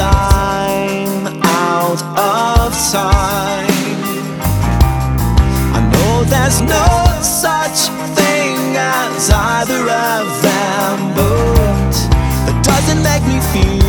time out of time. I know there's no such thing as either of them, but it doesn't make me feel.